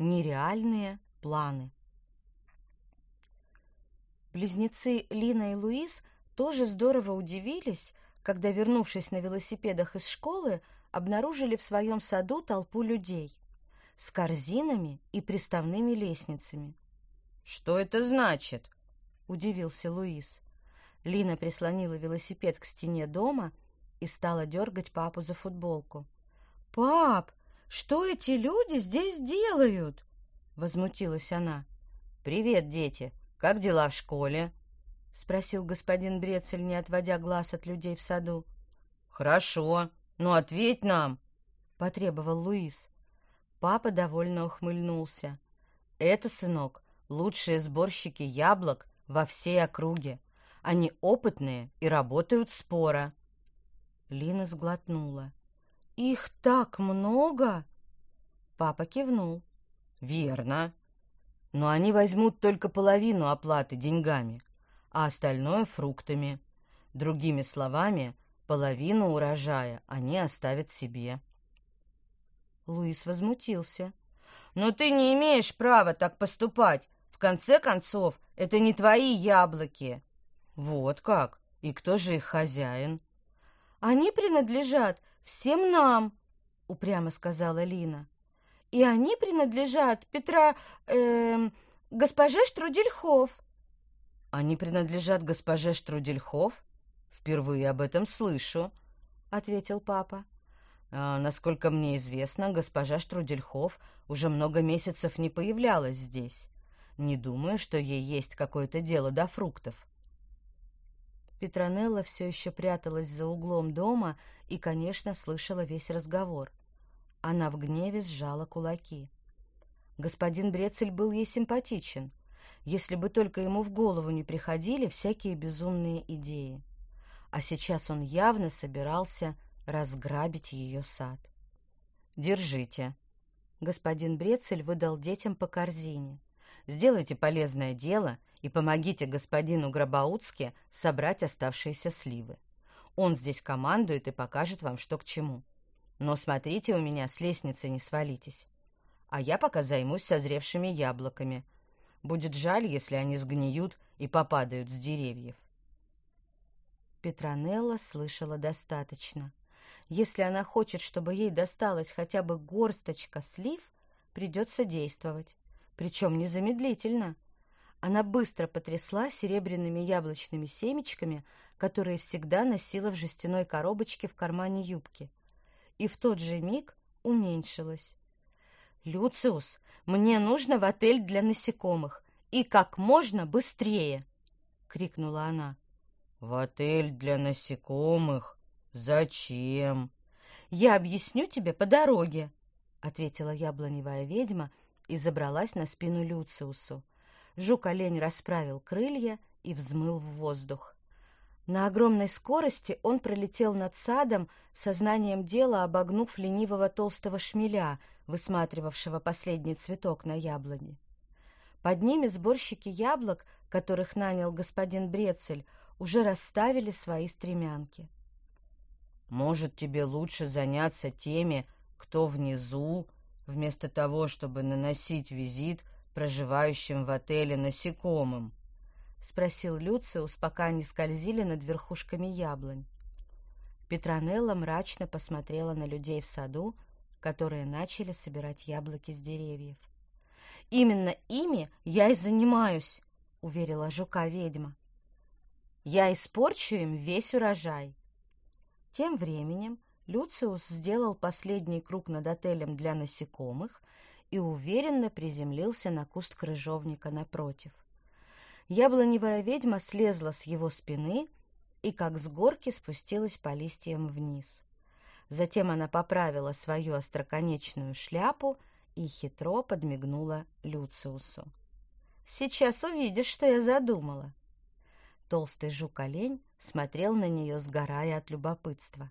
нереальные планы. Близнецы Лина и Луис тоже здорово удивились, когда, вернувшись на велосипедах из школы, обнаружили в своем саду толпу людей с корзинами и приставными лестницами. «Что это значит?» – удивился Луис. Лина прислонила велосипед к стене дома и стала дергать папу за футболку. «Пап, что эти люди здесь делают?» – возмутилась она. «Привет, дети! Как дела в школе?» — спросил господин Брецель, не отводя глаз от людей в саду. «Хорошо, ну ответь нам!» — потребовал Луис. Папа довольно ухмыльнулся. «Это, сынок, лучшие сборщики яблок во всей округе. Они опытные и работают споро». Лина сглотнула. «Их так много!» Папа кивнул. «Верно. Но они возьмут только половину оплаты деньгами а остальное фруктами. Другими словами, половину урожая они оставят себе. Луис возмутился. «Но ты не имеешь права так поступать. В конце концов, это не твои яблоки». «Вот как? И кто же их хозяин?» «Они принадлежат всем нам», — упрямо сказала Лина. «И они принадлежат Петра... Э, госпоже Штрудельхов». Они принадлежат госпоже Штрудельхов? Впервые об этом слышу, ответил папа. А, насколько мне известно, госпожа Штрудельхов уже много месяцев не появлялась здесь. Не думаю, что ей есть какое-то дело до фруктов. Петронелла все еще пряталась за углом дома и, конечно, слышала весь разговор. Она в гневе сжала кулаки. Господин Брецель был ей симпатичен если бы только ему в голову не приходили всякие безумные идеи. А сейчас он явно собирался разграбить ее сад. «Держите». Господин Брецель выдал детям по корзине. «Сделайте полезное дело и помогите господину Грабауцке собрать оставшиеся сливы. Он здесь командует и покажет вам, что к чему. Но смотрите у меня, с лестницы не свалитесь. А я пока займусь созревшими яблоками — Будет жаль, если они сгниют и попадают с деревьев. Петронелла слышала достаточно. Если она хочет, чтобы ей досталась хотя бы горсточка слив, придется действовать. Причем незамедлительно. Она быстро потрясла серебряными яблочными семечками, которые всегда носила в жестяной коробочке в кармане юбки. И в тот же миг уменьшилась. «Люциус, мне нужно в отель для насекомых, и как можно быстрее!» — крикнула она. «В отель для насекомых? Зачем?» «Я объясню тебе по дороге», — ответила яблоневая ведьма и забралась на спину Люциусу. Жук-олень расправил крылья и взмыл в воздух. На огромной скорости он пролетел над садом, сознанием дела обогнув ленивого толстого шмеля, высматривавшего последний цветок на яблоне. Под ними сборщики яблок, которых нанял господин Брецель, уже расставили свои стремянки. «Может, тебе лучше заняться теми, кто внизу, вместо того, чтобы наносить визит проживающим в отеле насекомым?» — спросил Люциус, пока они скользили над верхушками яблонь. Петронелла мрачно посмотрела на людей в саду, которые начали собирать яблоки с деревьев. «Именно ими я и занимаюсь», — уверила жука-ведьма. «Я испорчу им весь урожай». Тем временем Люциус сделал последний круг над отелем для насекомых и уверенно приземлился на куст крыжовника напротив. Яблоневая ведьма слезла с его спины и, как с горки, спустилась по листьям вниз. Затем она поправила свою остроконечную шляпу и хитро подмигнула Люциусу. «Сейчас увидишь, что я задумала». Толстый жук-олень смотрел на нее, сгорая от любопытства.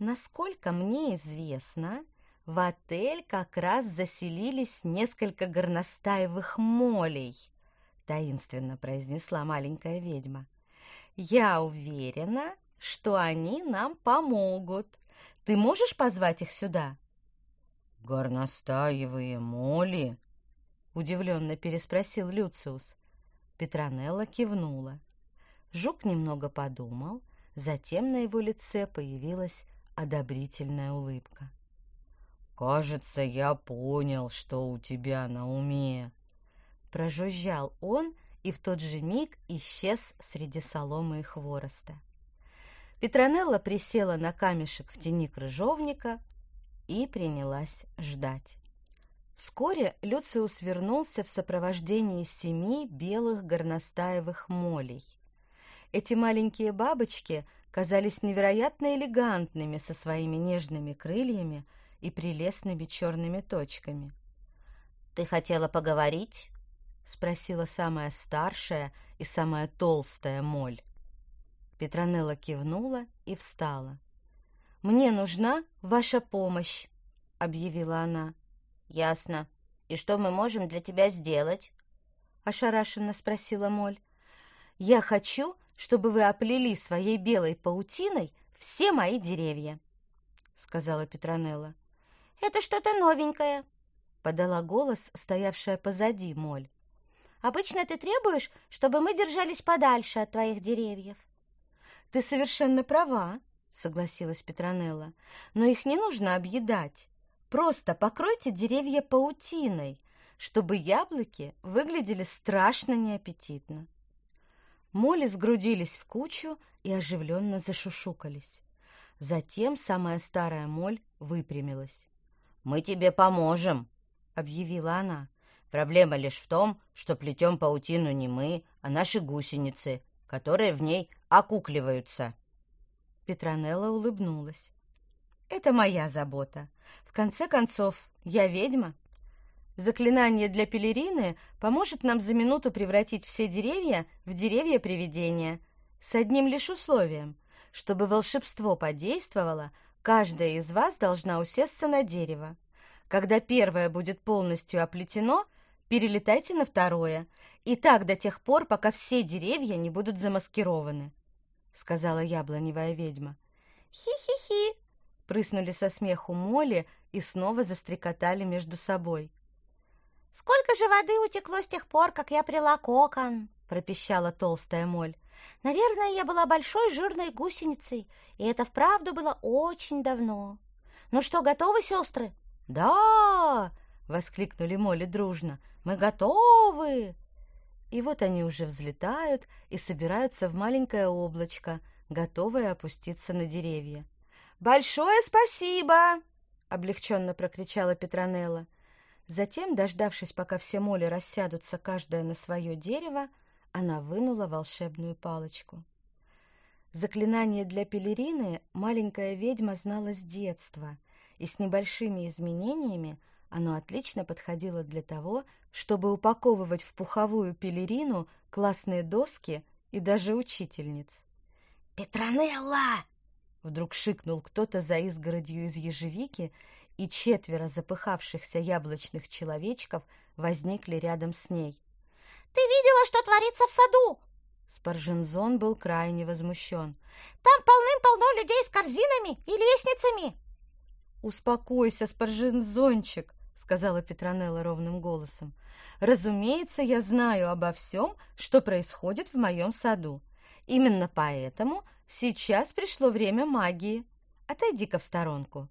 «Насколько мне известно, в отель как раз заселились несколько горностаевых молей», таинственно произнесла маленькая ведьма. «Я уверена, что они нам помогут. Ты можешь позвать их сюда?» «Горностаевые моли?» — удивленно переспросил Люциус. Петронелла кивнула. Жук немного подумал, затем на его лице появилась одобрительная улыбка. «Кажется, я понял, что у тебя на уме», — прожужжал он и в тот же миг исчез среди соломы и хвороста. Петронелла присела на камешек в тени крыжовника и принялась ждать. Вскоре Люциус вернулся в сопровождении семи белых горностаевых молей. Эти маленькие бабочки казались невероятно элегантными со своими нежными крыльями и прелестными черными точками. «Ты хотела поговорить?» — спросила самая старшая и самая толстая моль. Петронелла кивнула и встала. «Мне нужна ваша помощь», — объявила она. «Ясно. И что мы можем для тебя сделать?» — ошарашенно спросила Моль. «Я хочу, чтобы вы оплели своей белой паутиной все мои деревья», — сказала Петронелла. «Это что-то новенькое», — подала голос, стоявшая позади Моль. «Обычно ты требуешь, чтобы мы держались подальше от твоих деревьев». «Ты совершенно права», — согласилась Петронелла. «Но их не нужно объедать. Просто покройте деревья паутиной, чтобы яблоки выглядели страшно неаппетитно. Моли сгрудились в кучу и оживленно зашушукались. Затем самая старая моль выпрямилась. «Мы тебе поможем», — объявила она. «Проблема лишь в том, что плетем паутину не мы, а наши гусеницы, которые в ней окукливаются». Петронелла улыбнулась. «Это моя забота. В конце концов, я ведьма. Заклинание для пелерины поможет нам за минуту превратить все деревья в деревья привидения. С одним лишь условием. Чтобы волшебство подействовало, каждая из вас должна усесться на дерево. Когда первое будет полностью оплетено, перелетайте на второе. И так до тех пор, пока все деревья не будут замаскированы, — сказала яблоневая ведьма. «Хи-хи-хи!» — прыснули со смеху Молли и снова застрекотали между собой. «Сколько же воды утекло с тех пор, как я прила кокон?» — пропищала толстая моль. «Наверное, я была большой жирной гусеницей, и это вправду было очень давно. Ну что, готовы, сестры?» «Да!» — воскликнули Молли дружно. «Мы готовы!» И вот они уже взлетают и собираются в маленькое облачко, готовые опуститься на деревья. «Большое спасибо!» облегченно прокричала Петронелла. Затем, дождавшись, пока все моли рассядутся каждая на свое дерево, она вынула волшебную палочку. Заклинание для пелерины маленькая ведьма знала с детства, и с небольшими изменениями оно отлично подходило для того, чтобы упаковывать в пуховую пелерину классные доски и даже учительниц. «Петронелла!» Вдруг шикнул кто-то за изгородью из ежевики, и четверо запыхавшихся яблочных человечков возникли рядом с ней. «Ты видела, что творится в саду?» Спаржензон был крайне возмущен. «Там полным-полно людей с корзинами и лестницами!» «Успокойся, Спаржензончик!» — сказала Петронелла ровным голосом. «Разумеется, я знаю обо всем, что происходит в моем саду. Именно поэтому Сейчас пришло время магии. Отойди-ка в сторонку.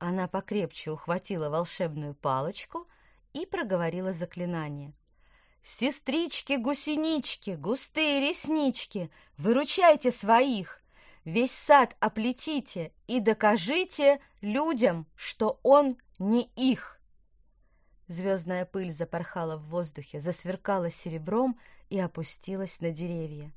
Она покрепче ухватила волшебную палочку и проговорила заклинание. «Сестрички-гусенички, густые реснички, выручайте своих! Весь сад оплетите и докажите людям, что он не их!» Звездная пыль запорхала в воздухе, засверкала серебром и опустилась на деревья.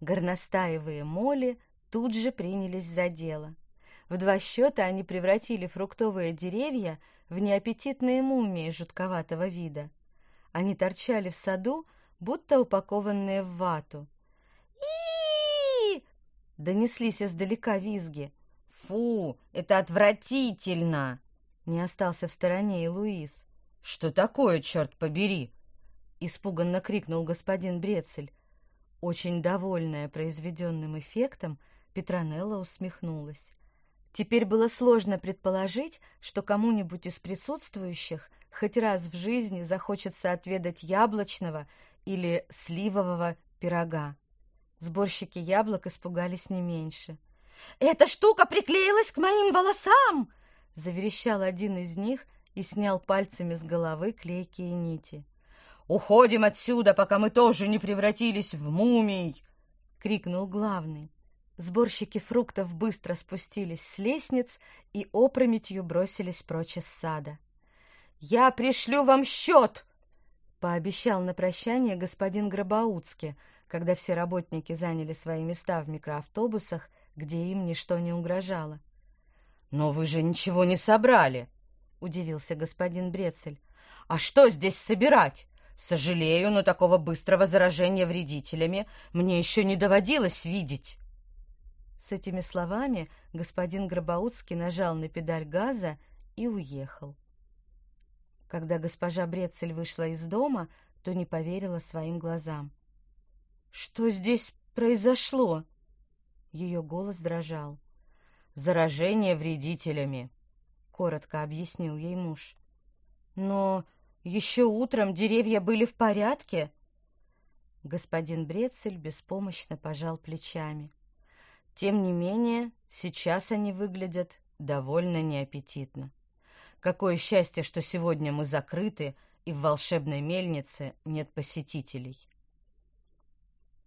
Горностаевые моли тут же принялись за дело. В два счета они превратили фруктовые деревья в неаппетитные мумии жутковатого вида. Они торчали в саду, будто упакованные в вату. и Донеслись издалека визги. «Фу, это отвратительно!» Не остался в стороне и Луис. «Что такое, черт побери?» Испуганно крикнул господин Брецель. Очень довольная произведенным эффектом, Петронелла усмехнулась. Теперь было сложно предположить, что кому-нибудь из присутствующих хоть раз в жизни захочется отведать яблочного или сливового пирога. Сборщики яблок испугались не меньше. «Эта штука приклеилась к моим волосам!» — заверещал один из них и снял пальцами с головы клейкие нити. «Уходим отсюда, пока мы тоже не превратились в мумий!» — крикнул главный. Сборщики фруктов быстро спустились с лестниц и опрометью бросились прочь из сада. «Я пришлю вам счет!» — пообещал на прощание господин Гробауцкий, когда все работники заняли свои места в микроавтобусах, где им ничто не угрожало. «Но вы же ничего не собрали!» — удивился господин Брецель. «А что здесь собирать? Сожалею, но такого быстрого заражения вредителями мне еще не доводилось видеть». С этими словами господин Гробауцкий нажал на педаль газа и уехал. Когда госпожа Брецель вышла из дома, то не поверила своим глазам. «Что здесь произошло?» Ее голос дрожал. «Заражение вредителями», — коротко объяснил ей муж. «Но еще утром деревья были в порядке?» Господин Брецель беспомощно пожал плечами. Тем не менее, сейчас они выглядят довольно неаппетитно. Какое счастье, что сегодня мы закрыты, и в волшебной мельнице нет посетителей.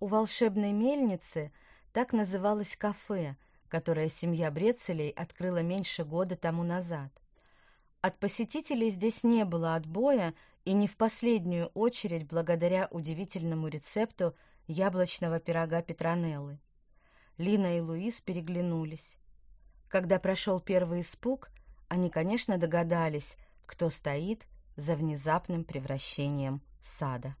У волшебной мельницы так называлось кафе, которое семья Брецелей открыла меньше года тому назад. От посетителей здесь не было отбоя, и не в последнюю очередь благодаря удивительному рецепту яблочного пирога Петронеллы. Лина и Луис переглянулись. Когда прошел первый испуг, они, конечно, догадались, кто стоит за внезапным превращением сада.